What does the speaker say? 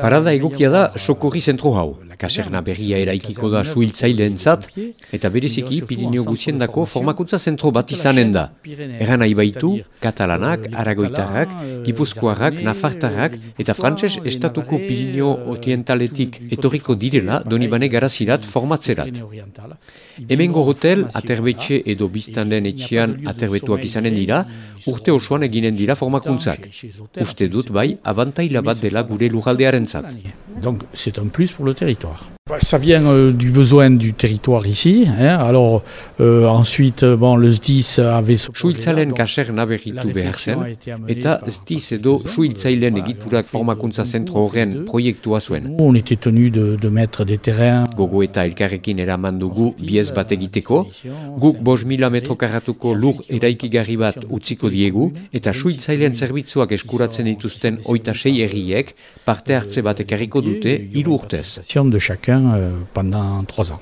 Parada egokia da sokorri zentro hau. Kaserna berria eraikiko da suhiltzaileentzat eta bereziki Pirineo guziendako formakuntza zentro bat izanen da. Eran nahi baitu, katalanak, aragoitarrak, gipuzkoarrak, nafartarrak eta frantses estatuko Pirineo orientaletik etorriko direla donibane garazirat formatzerat. Hemengo hotel, aterbetxe edo biztanden etxean aterbetuak izanen dira, urte osoan eginen dira formakuntzak. Uste dut bai, abantaila bat dela gure lujaldearen zat. Donc c'est un plus pour le territoire. Ça vient euh, du besoin du territoire ici. Hein. Alors euh, ensuite, euh, bon, le SDIS avait... Suhiltzaileen kaser naberritu behar zen, eta SDIS edo suhiltzaileen egiturak formakuntza zentro horren proiektua zuen. On était tenu de, de mettre des terrains... Gogo eta elkarrekin eraman dugu biez bat egiteko, guk bos mila metro karratuko lur eraikigarri bat utziko diegu, eta suhiltzaileen zerbitzuak eskuratzen dituzten oita sei erriek parte hartze bat ekarriko dute hiru urtez. De chacun euh, pendant trois ans.